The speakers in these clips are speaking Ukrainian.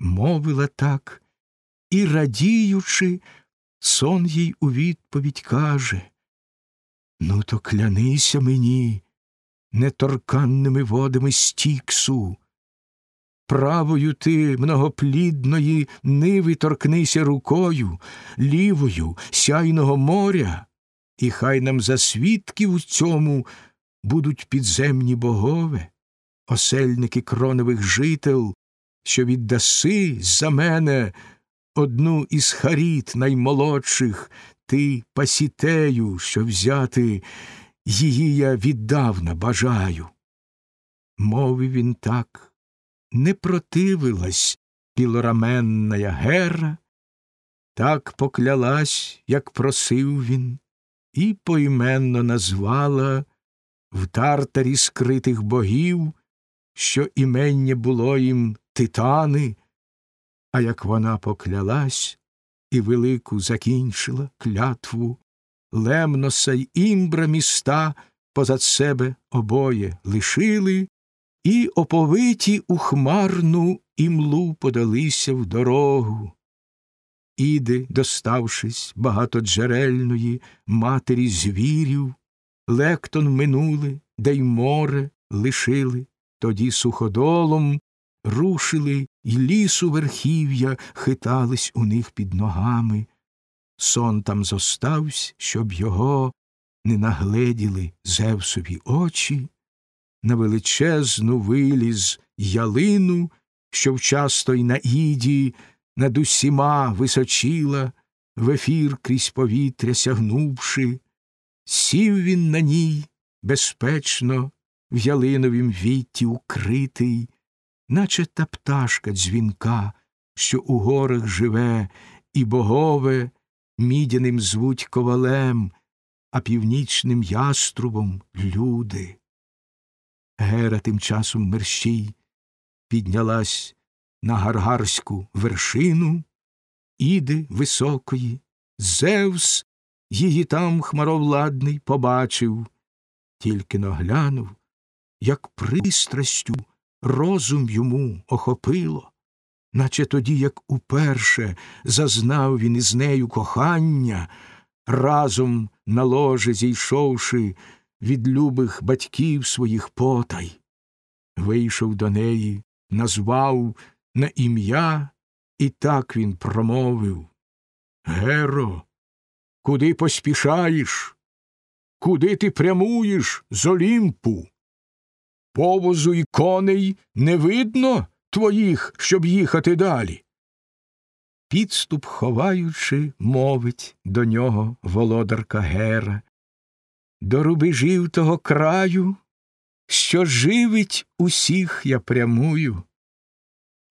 мовила так, і, радіючи, сон їй у відповідь каже Ну, то клянися мені неторканними водами стіксу. Правою ти многоплідної ниви торкнися рукою, лівою сяйного моря, і хай нам за свідків у цьому будуть підземні богове, осельники кронових жител, що віддаси за мене одну із харіт наймолодших, ти пасітею, що взяти її я віддавна бажаю. Мовив він так, не противилась білораменна гера, так поклялась, як просив він, і поіменно назвала в тартарі скритих богів, що імення було їм титани, а як вона поклялась і велику закінчила клятву, Лемноса й імбра міста позад себе обоє лишили, і оповиті у хмарну імлу подалися в дорогу. Іди, доставшись багатоджерельної матері звірів, лектон минули, де й море лишили, тоді суходолом рушили, й лісу верхів'я хитались у них під ногами. Сон там зоставсь, щоб його не нагледіли Зевсові очі, на величезну виліз ялину, що вчасто й на іді над усіма височила, в ефір крізь повітря сягнувши, сів він на ній безпечно, в ялиновім вітті укритий, наче та пташка дзвінка, що у горах живе, і богове мідяним звуть ковалем, а північним яструбом люди. Гера тим часом мерщій піднялась на гаргарську вершину, іди високої, Зевс її там хмаровладний побачив, тільки наглянув, як пристрастю розум йому охопило, наче тоді, як уперше зазнав він із нею кохання, разом на ложе зійшовши від любих батьків своїх потай, вийшов до неї, назвав на ім'я, і так він промовив Геро, куди поспішаєш? Куди ти прямуєш з Олімпу? Повозу і коней не видно твоїх, щоб їхати далі. Підступ ховаючи, мовить до нього володарка Гера. До рубежів того краю, що живить усіх я прямую.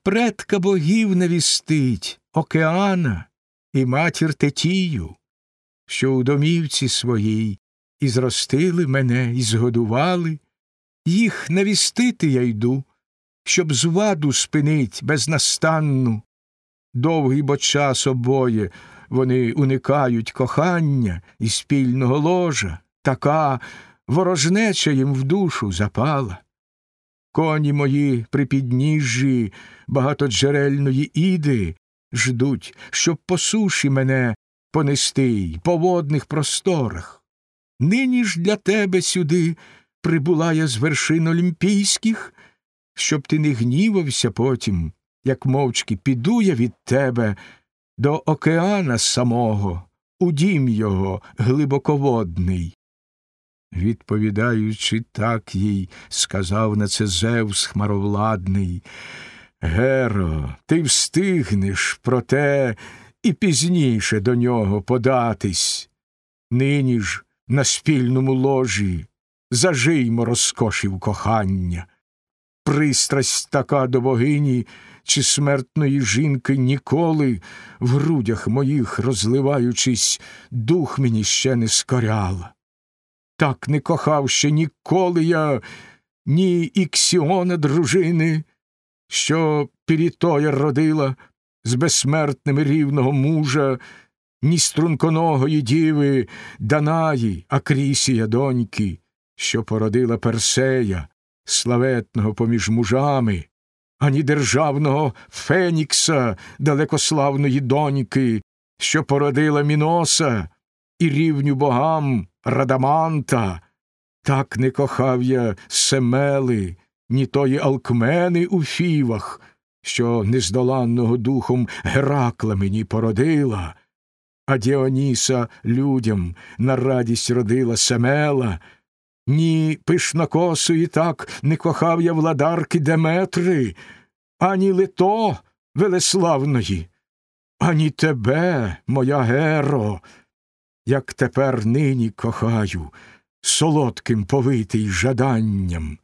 Предка богів навістить океана і матір Тетію, що у домівці своїй і зростили мене, і згодували, їх навістити я йду, щоб зваду спинить безнастанну. Довгий бо час обоє вони уникають кохання і спільного ложа, така ворожнеча їм в душу запала. Коні мої при підніжжі багатоджерельної іди ждуть, щоб по суші мене понести й по водних просторах. Нині ж для тебе сюди прибула я з вершин олімпійських, щоб ти не гнівався потім, як мовчки піду я від тебе до океана самого, у дім його глибоководний. Відповідаючи, так їй, сказав на це Зевс хмаровладний. Геро, ти встигнеш, проте і пізніше до нього податись. Нині ж на спільному ложі зажиймо розкошів кохання. Пристрасть така до богині чи смертної жінки ніколи, в грудях моїх розливаючись, дух мені ще не скоряла. Так не кохав ще ніколи я ні іксіона дружини, що Пірітоя родила з безсмертними рівного мужа, ні струнконогої діви Данаї, Акрісія доньки, що породила Персея, славетного поміж мужами, ані державного Фенікса, далекославної доньки, що породила Міноса і рівню богам Радаманта. Так не кохав я Семели, ні тої Алкмени у фівах, що нездоланного духом Геракла мені породила, а Діоніса людям на радість родила Семела. Ні пишнокосої так не кохав я владарки Деметри, ані лито велеславної, ані тебе, моя геро, як тепер нині кохаю, солодким повитий жаданням.